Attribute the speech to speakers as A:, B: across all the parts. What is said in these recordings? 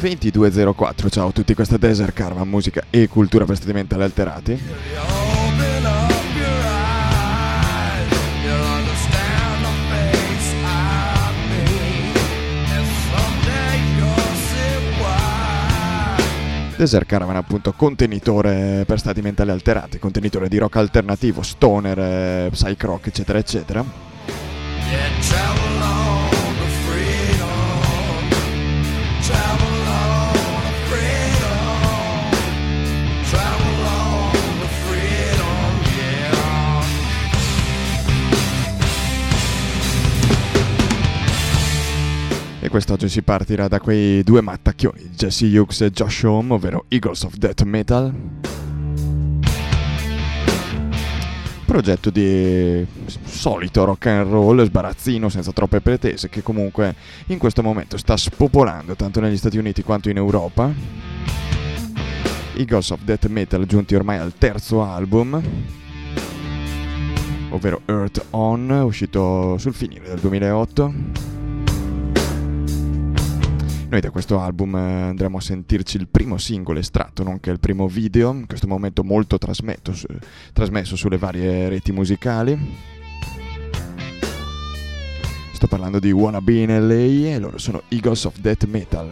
A: 2204, ciao a tutti, questa è Desert Karma, musica e cultura mentali alterati. Desert Caravan appunto contenitore per stati mentali alterati, contenitore di rock alternativo, stoner, eh, psych rock eccetera eccetera. Quest'oggi si partirà da quei due mattacchioni, Jesse Hughes e Josh Home, ovvero Eagles of Death Metal. Progetto di solito rock and roll, sbarazzino, senza troppe pretese, che comunque in questo momento sta spopolando tanto negli Stati Uniti quanto in Europa. Eagles of Death Metal giunti ormai al terzo album, ovvero Earth On, uscito sul finire del 2008. Noi da questo album eh, andremo a sentirci il primo singolo estratto, nonché il primo video, in questo momento molto su, trasmesso sulle varie reti musicali. Sto parlando di Wanna Be in LA e loro sono Eagles of Death Metal.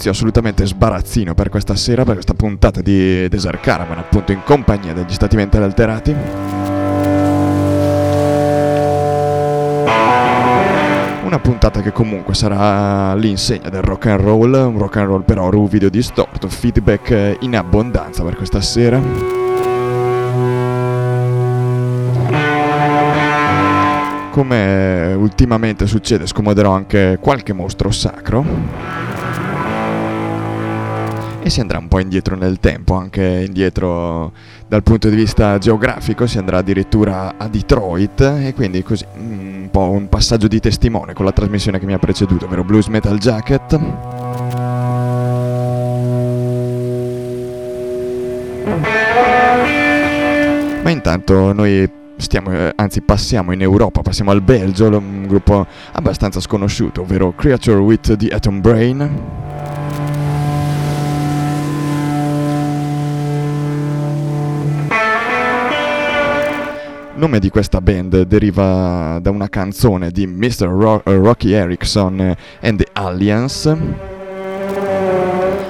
A: Inizio assolutamente sbarazzino per questa sera, per questa puntata di Desert Caravan, appunto in compagnia degli stati mentali alterati. Una puntata che comunque sarà l'insegna del rock and roll, un rock and roll però ruvido distorto, feedback in abbondanza per questa sera. Come ultimamente succede, scomoderò anche qualche mostro sacro e si andrà un po' indietro nel tempo, anche indietro dal punto di vista geografico, si andrà addirittura a Detroit e quindi così un po' un passaggio di testimone con la trasmissione che mi ha preceduto, ovvero Blues Metal Jacket. Ma intanto noi stiamo, eh, anzi passiamo in Europa, passiamo al Belgio, un gruppo abbastanza sconosciuto, ovvero Creature with the Atom Brain. Il nome di questa band deriva da una canzone di Mr. Ro- Rocky Erickson and the Alliance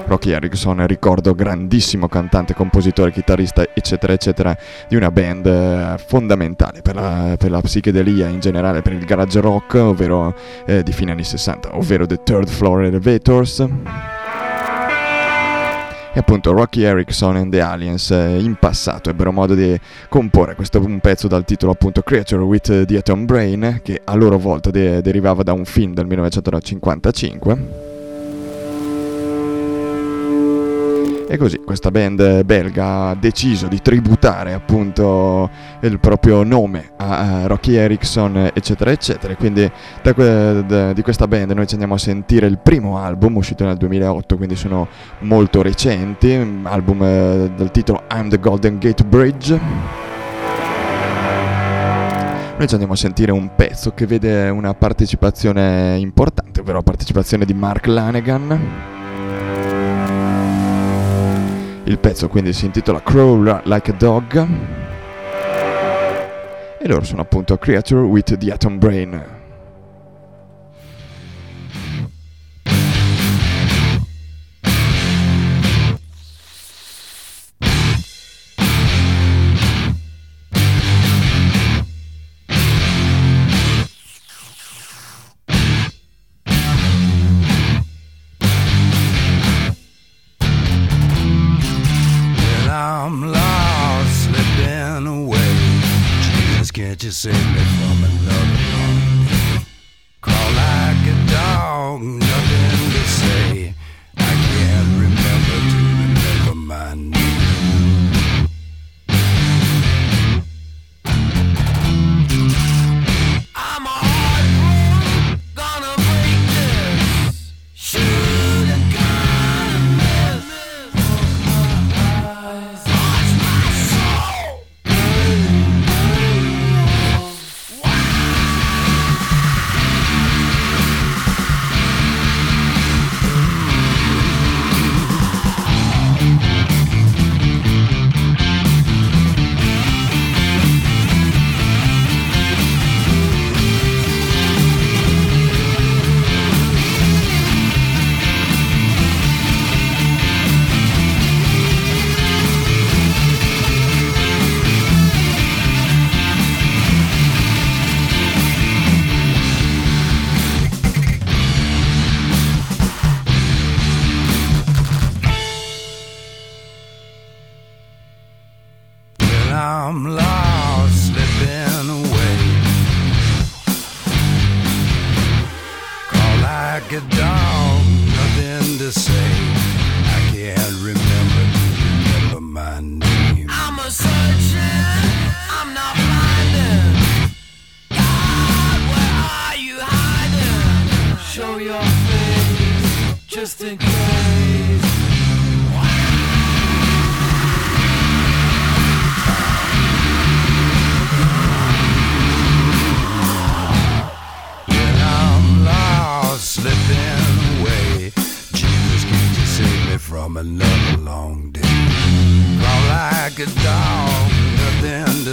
A: Rocky Erickson, ricordo grandissimo cantante, compositore, chitarrista, eccetera, eccetera, di una band eh, fondamentale per la, per la, psichedelia in generale, per il garage rock, ovvero eh, di fine anni 60, ovvero The Third Floor Elevators. E appunto Rocky Erickson and the Aliens eh, in passato ebbero modo di comporre questo un pezzo dal titolo appunto Creature with the Atom Brain che a loro volta de- derivava da un film del 1955 E così questa band belga ha deciso di tributare appunto il proprio nome a Rocky Erickson, eccetera, eccetera. Quindi da, da, di questa band noi ci andiamo a sentire il primo album uscito nel 2008, quindi sono molto recenti, album eh, dal titolo I'm the Golden Gate Bridge. Noi ci andiamo a sentire un pezzo che vede una partecipazione importante, ovvero la partecipazione di Mark Lanegan. Il pezzo quindi si intitola Crow Like a Dog e loro sono appunto Creature with the Atom Brain.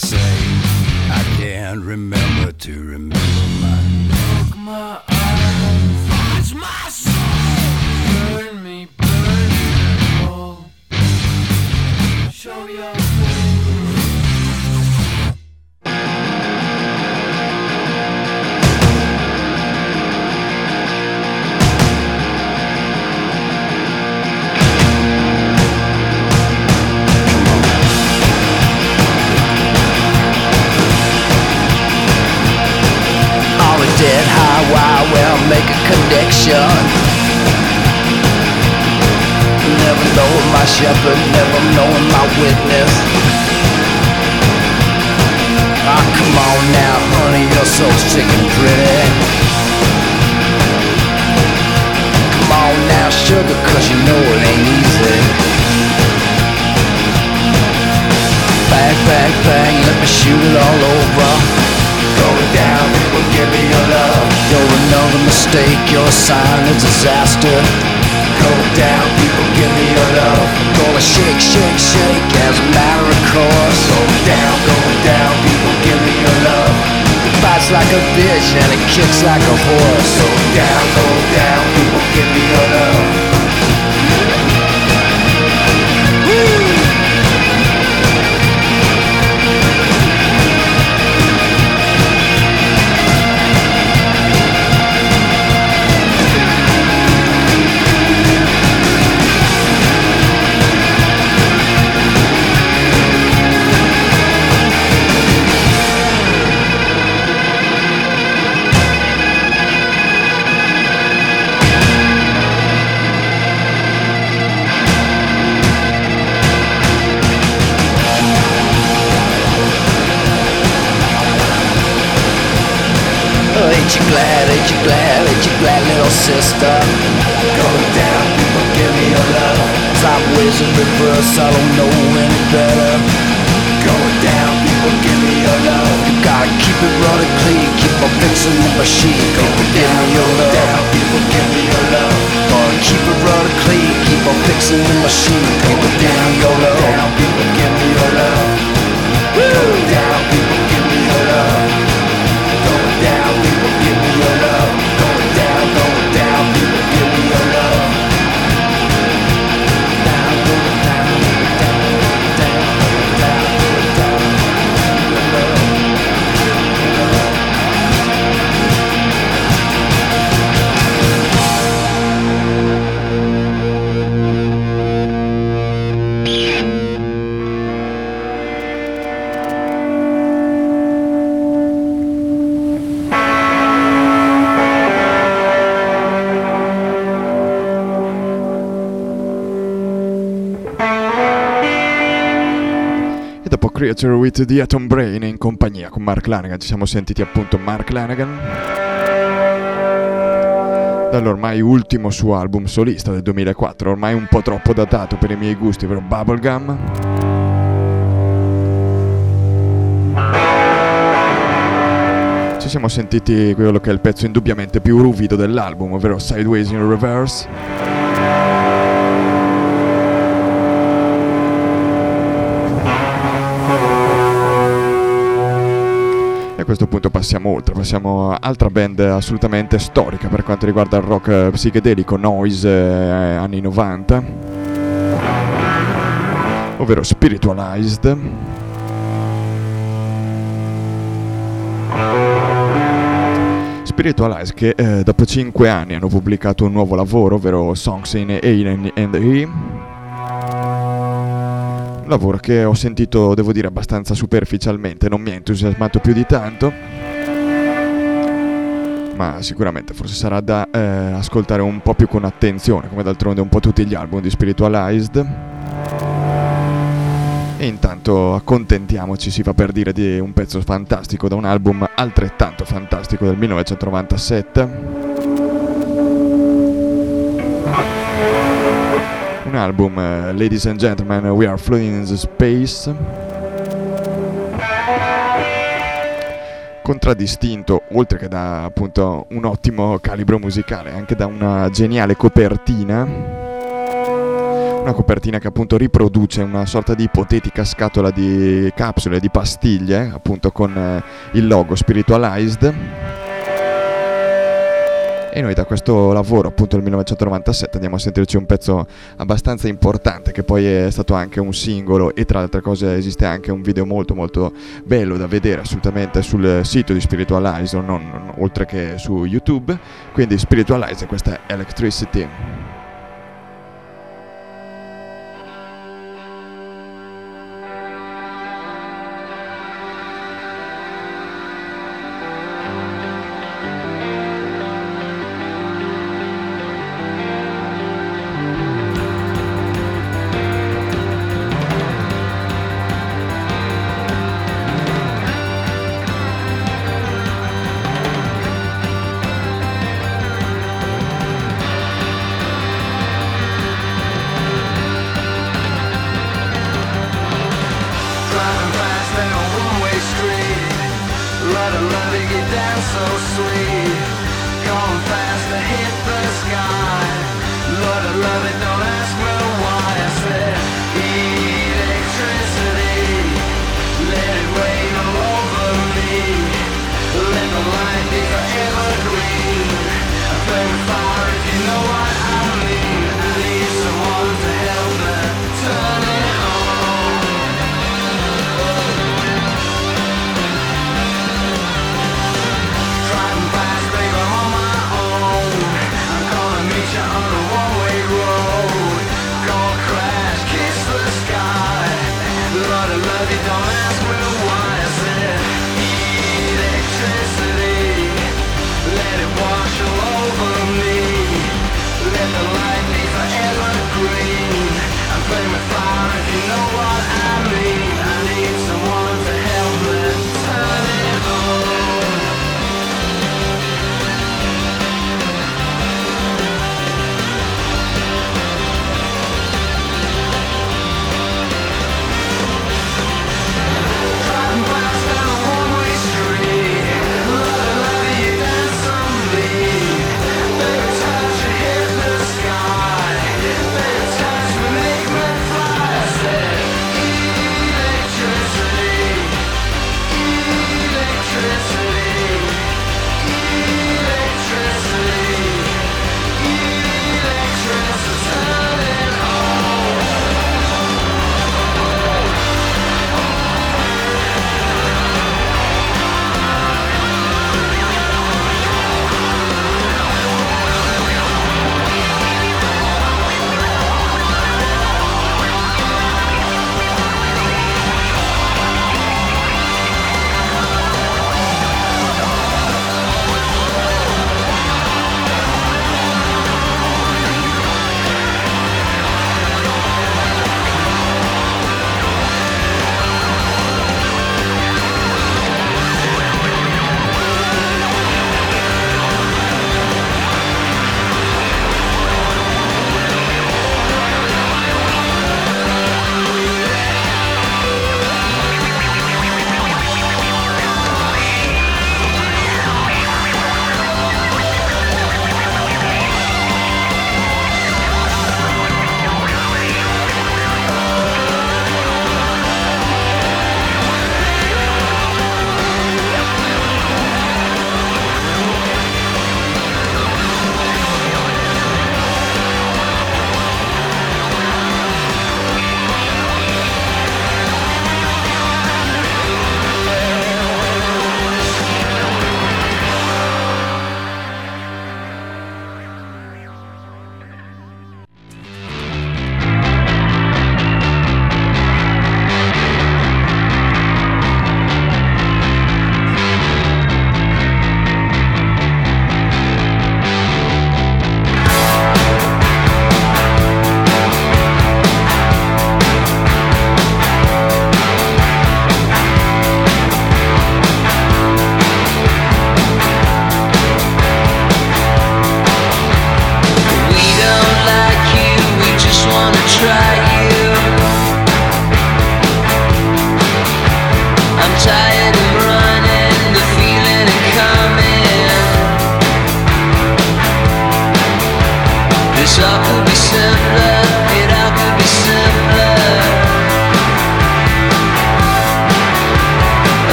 A: Say. I can't remember to remember my Look my eyes, watch my soul. Burn me, burn me, oh. Show your
B: You're another mistake, you're sign is disaster. Going down, people give me your love. Gonna shake, shake, shake as a matter of course. Going down, going down, people give me your love. It fights like a bitch and it kicks like a horse. Going down, going down, people give me your love. Going down, people give me your love. Sideways and reverse, I don't know any better. Going down, people give me your love. You gotta keep it running clean, keep on fixing the machine. Going down, your love. Down, people give me your love. Gotta keep it running clean, keep on fixing the machine. Going down, your love. Down, people give me your love.
A: With the Atom Brain in compagnia con Mark Lanagan, ci siamo sentiti appunto Mark Lanagan dall'ormai ultimo suo album solista del 2004, ormai un po' troppo datato per i miei gusti, ovvero Bubblegum. Ci siamo sentiti quello che è il pezzo indubbiamente più ruvido dell'album, ovvero Sideways in Reverse. Passiamo oltre, passiamo a altra band assolutamente storica per quanto riguarda il rock eh, psichedelico, noise eh, anni 90, ovvero Spiritualized. Spiritualized che eh, dopo 5 anni hanno pubblicato un nuovo lavoro, ovvero Songs in A and E, lavoro che ho sentito, devo dire, abbastanza superficialmente, non mi ha entusiasmato più di tanto. Ma sicuramente forse sarà da eh, ascoltare un po' più con attenzione, come d'altronde un po' tutti gli album di Spiritualized. E intanto accontentiamoci, si fa per dire, di un pezzo fantastico da un album altrettanto fantastico del 1997. Un album, eh, Ladies and Gentlemen, We Are Floating in the Space. Contraddistinto, oltre che da appunto un ottimo calibro musicale, anche da una geniale copertina. Una copertina che appunto riproduce una sorta di ipotetica scatola di capsule, di pastiglie, appunto con eh, il logo Spiritualized. E noi da questo lavoro, appunto del 1997, andiamo a sentirci un pezzo abbastanza importante, che poi è stato anche un singolo e tra le altre cose esiste anche un video molto molto bello da vedere assolutamente sul sito di Spiritualize, non, non- oltre che su YouTube. Quindi Spiritualize, questa è Electricity.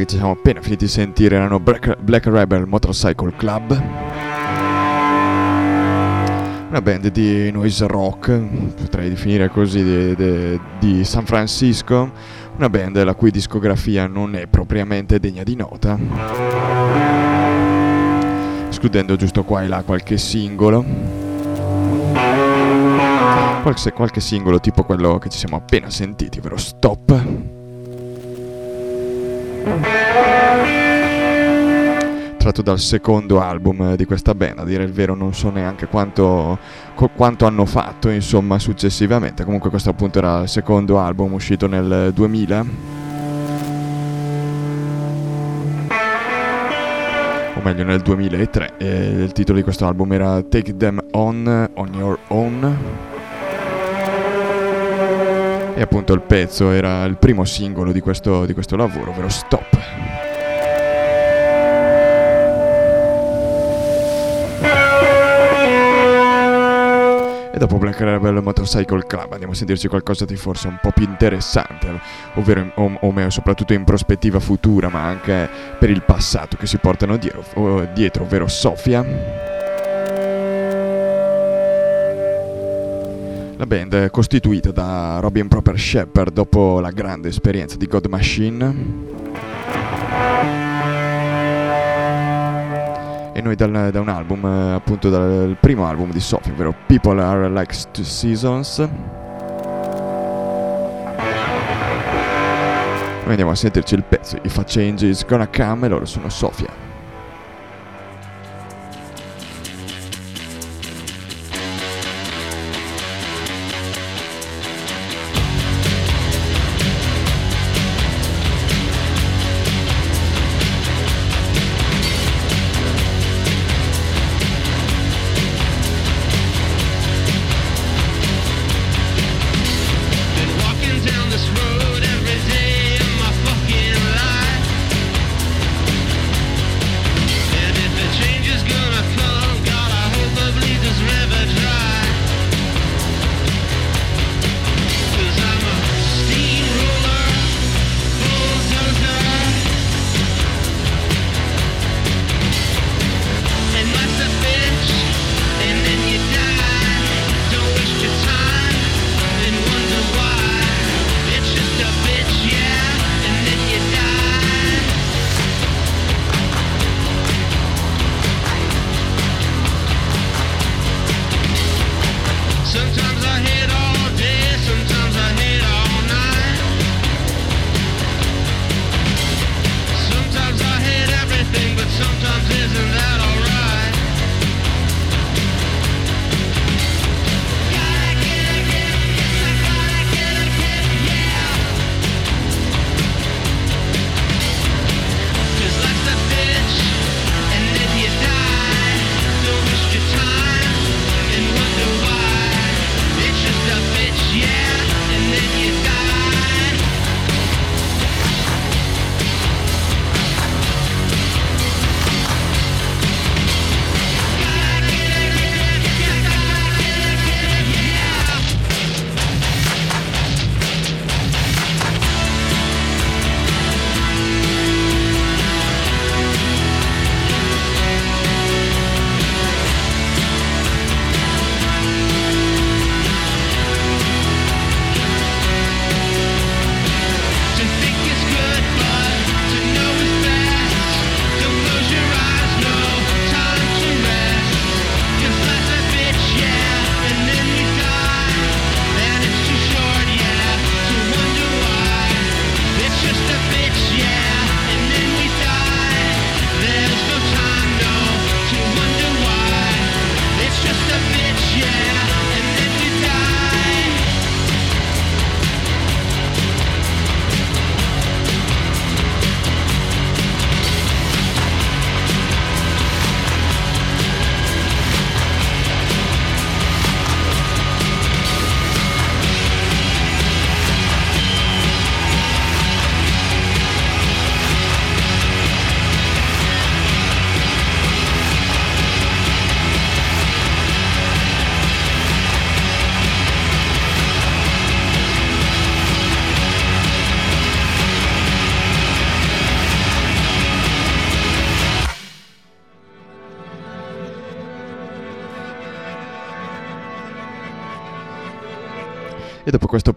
A: Che ci siamo appena finiti di sentire erano Black, Black Rebel Motorcycle Club. Una band di noise rock, potrei definire così, di, di, di San Francisco. Una band la cui discografia non è propriamente degna di nota. Escludendo giusto qua e là qualche singolo. Qualche, qualche singolo tipo quello che ci siamo appena sentiti, ovvero Stop. Tratto dal secondo album di questa band, a dire il vero non so neanche quanto, quanto, hanno fatto insomma successivamente, comunque questo appunto era il secondo album uscito nel 2000. O meglio nel 2003, e il titolo di questo album era Take Them On, On Your Own. E appunto il pezzo era il primo singolo di questo, di questo lavoro, ovvero Stop. dopo Black Rebel Motorcycle Club andiamo a sentirci qualcosa di forse un po' più interessante, ovvero, o, o soprattutto in prospettiva futura, ma anche per il passato che si portano dietro ovvero Sofia. La band è costituita da Robin Proper Shepard dopo la grande esperienza di God Machine e noi dal, da un album, eh, appunto dal primo album di Sophie, ovvero People Are Like Two Seasons. Noi andiamo a sentirci il pezzo If a Change Is Gonna Come e loro sono Sofia.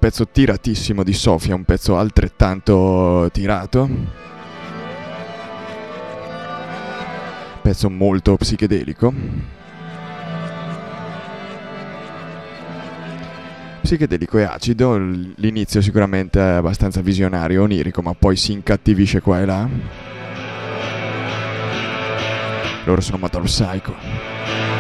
A: Pezzo tiratissimo di Sofia, un pezzo altrettanto tirato, pezzo molto psichedelico, psichedelico e acido, l'inizio sicuramente è abbastanza visionario, onirico, ma poi si incattivisce qua e là. Loro sono Motor Psycho.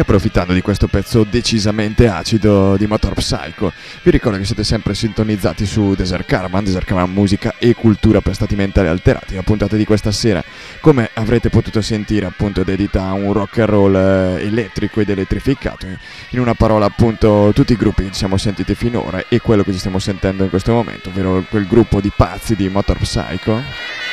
A: Approfittando di questo pezzo decisamente acido di Motor Psycho, vi ricordo che siete sempre sintonizzati su Desert Caravan, Desert Caravan musica e cultura per stati mentali alterati. La puntata di questa sera, come avrete potuto sentire, appunto dedita a un rock and roll eh, elettrico ed elettrificato. In una parola, appunto, tutti i gruppi che ci siamo sentiti finora e quello che ci stiamo sentendo in questo momento, ovvero quel gruppo di pazzi di Motor Psycho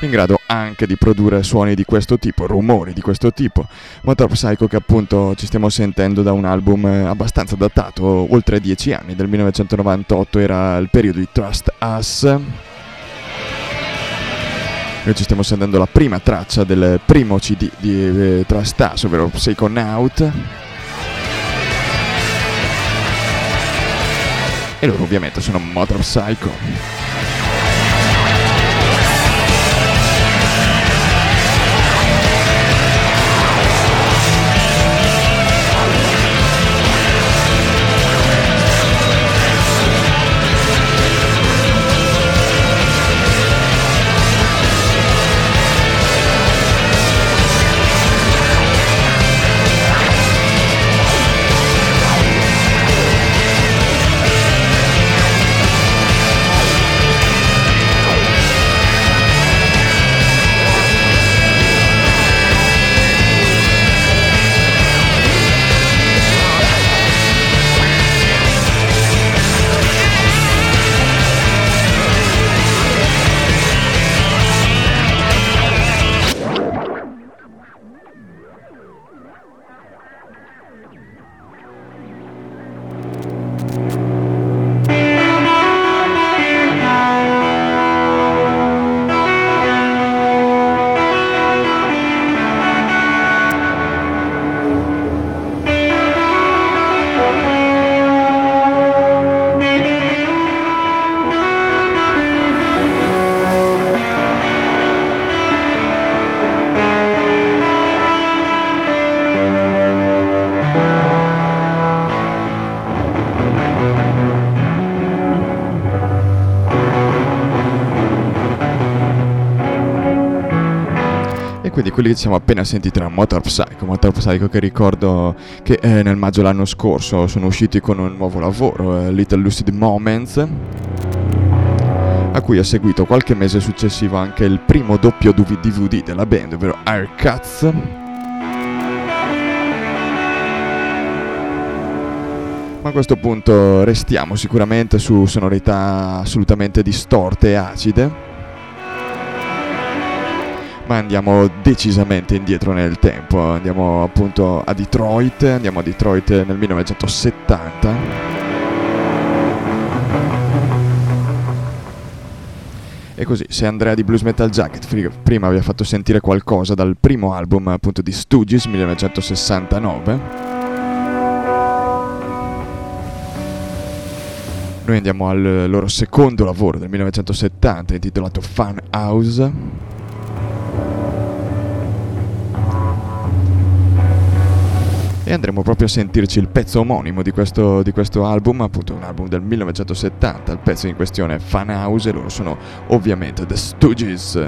A: in grado anche di produrre suoni di questo tipo, rumori di questo tipo. Motor Psycho che appunto ci stiamo sentendo da un album abbastanza datato, oltre 10 anni, del 1998 era il periodo di Trust Us. Noi ci stiamo sentendo la prima traccia del primo CD di eh, Trust Us, ovvero Psychonaut. E loro ovviamente sono Motor Psycho. Quelli che ci siamo appena sentiti erano Motor Psycho, Motor Psycho che ricordo che eh, nel maggio l'anno scorso sono usciti con un nuovo lavoro, eh, Little Lucid Moments, a cui ha seguito qualche mese successivo anche il primo doppio DVD della band, ovvero Aircuts. Ma a questo punto restiamo sicuramente su sonorità assolutamente distorte e acide ma andiamo decisamente indietro nel tempo, andiamo appunto a Detroit, andiamo a Detroit nel 1970. E così, se Andrea di Blues Metal Jacket prima vi ha fatto sentire qualcosa dal primo album appunto di Stooges 1969, noi andiamo al loro secondo lavoro del 1970 intitolato Fun House. E andremo proprio a sentirci il pezzo omonimo di questo, di questo album, appunto un album del 1970, il pezzo in questione è Fan House e loro sono ovviamente The Stooges.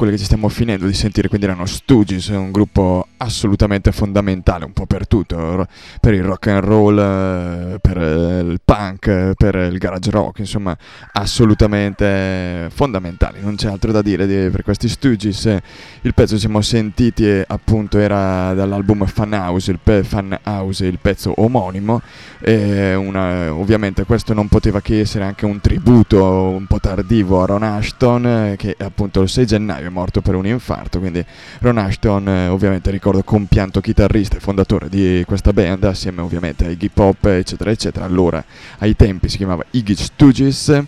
A: Quelle che ci stiamo finendo di sentire quindi erano Stooges, un gruppo assolutamente fondamentale un po' per tutto, per il rock and roll, eh, per il punk, per il garage rock, insomma assolutamente fondamentali, non c'è altro da dire per questi Stooges. Il pezzo ci siamo sentiti appunto era dall'album Fan House, il, pe- Fan House, il pezzo omonimo, una, ovviamente questo non poteva che essere anche un tributo un po' tardivo a Ron Ashton che appunto il 6 gennaio è morto per un infarto, quindi Ron Ashton eh, ovviamente ricordo compianto chitarrista e fondatore di questa band assieme ovviamente ai Iggy Pop eccetera eccetera, allora ai tempi si chiamava Iggy Stooges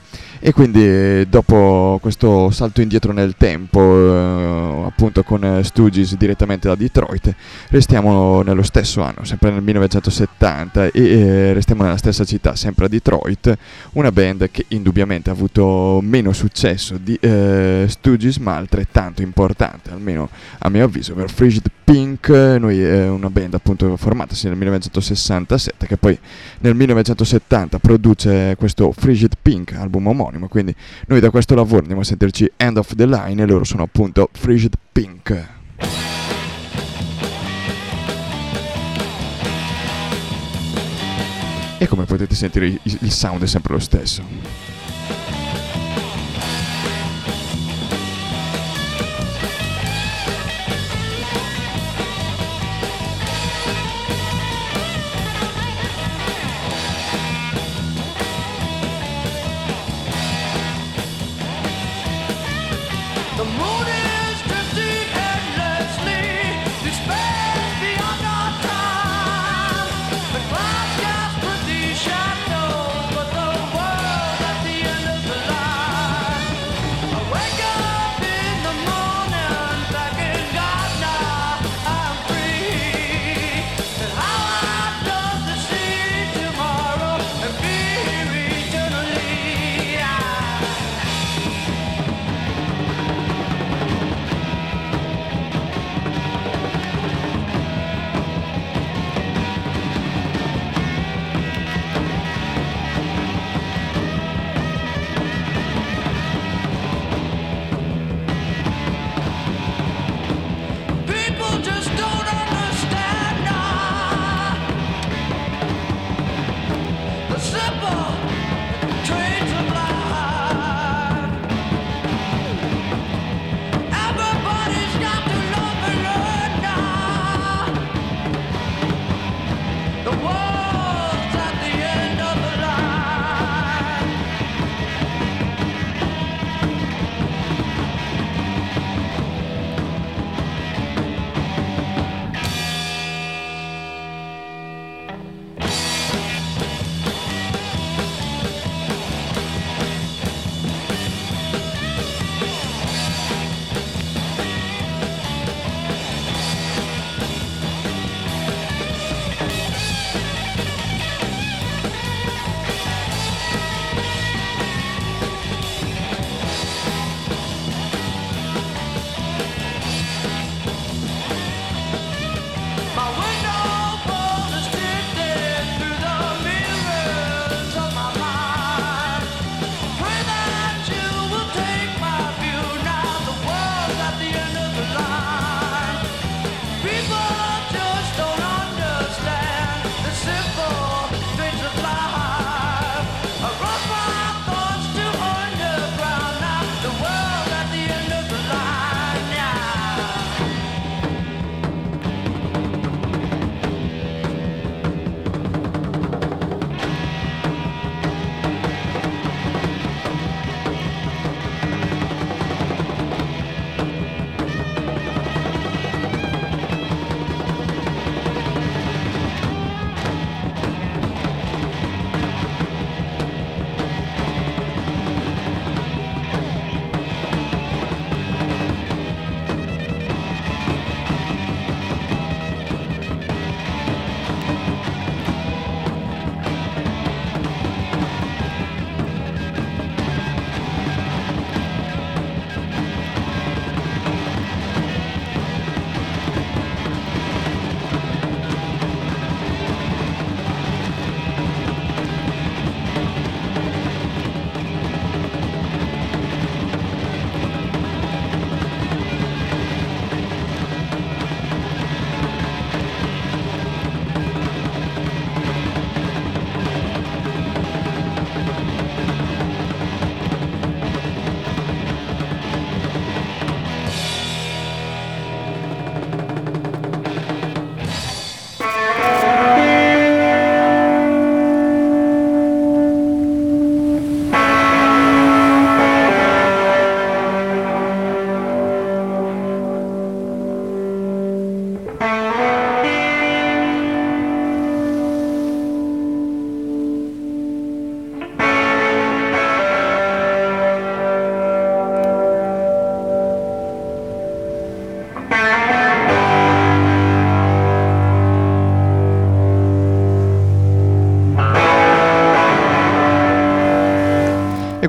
A: e quindi dopo questo salto indietro nel tempo eh, appunto con Stooges direttamente da Detroit restiamo nello stesso anno sempre nel 1970 e eh, restiamo nella stessa città sempre a Detroit una band che indubbiamente ha avuto meno successo di eh, Stooges ma altrettanto importante almeno a mio avviso per Frigid Pink. Noi è una band appunto formatasi nel 1967 che poi nel 1970 produce questo Frigid Pink album omonimo omonimo. Quindi noi da questo lavoro andiamo a sentirci End of the Line e loro sono appunto Frigid Pink. E come potete sentire il sound è sempre lo stesso.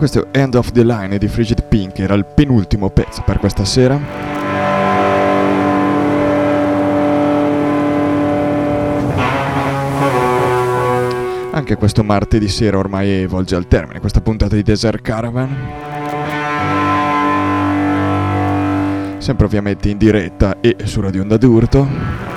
A: Questo End of the Line di Frigid Pink era il penultimo pezzo per questa sera. Anche questo martedì sera ormai volge al termine questa puntata di Desert Caravan. Sempre ovviamente in diretta e su Radio Onda d'Urto.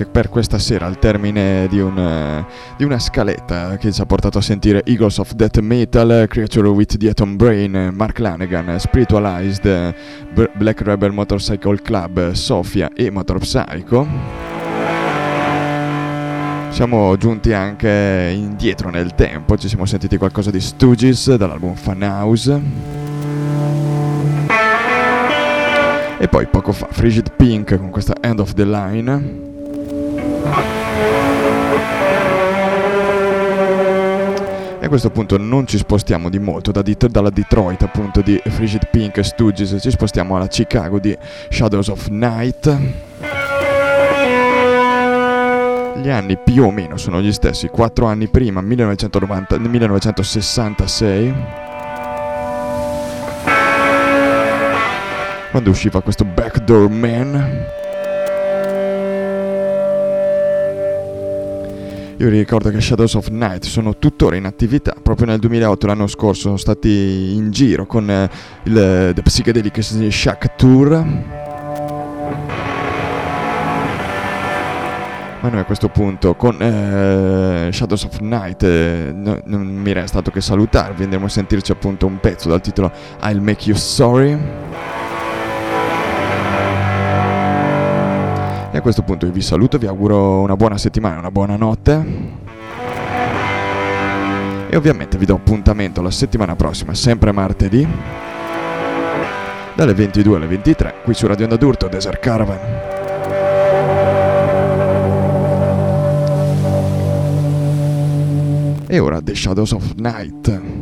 A: Anche per questa sera al termine di, un, di, una scaletta che ci ha portato a sentire Eagles of Death Metal, Creature with the Atom Brain, Mark Lanegan, Spiritualized, Black Rebel Motorcycle Club, Sofia e Motor Psycho. Siamo giunti anche indietro nel tempo, ci siamo sentiti qualcosa di Stooges dall'album Fun House. E poi poco fa Frigid Pink con questa End of the Line. Questo punto non ci spostiamo di molto da Det- dalla Detroit appunto di Frigid Pink e Stooges, ci spostiamo alla Chicago di Shadows of Night. Gli anni più o meno sono gli stessi, 4 anni prima, 1990, 1966. Quando usciva questo Backdoor Man. Io ricordo che Shadows of Night sono tuttora in attività, proprio nel 2008, l'anno scorso, sono stati in giro con eh, il eh, The Psychedelic Shack Tour. Ma noi a questo punto con eh, Shadows of Night eh, no, non mi resta altro che salutarvi, andremo a sentirci appunto un pezzo dal titolo I'll Make You Sorry. A questo punto io vi saluto, vi auguro una buona settimana, una buona notte. E ovviamente vi do appuntamento la settimana prossima, sempre martedì, dalle 22 alle 23, qui su Radio Onda d'Urto, Desert Caravan. E ora The Shadows of Night.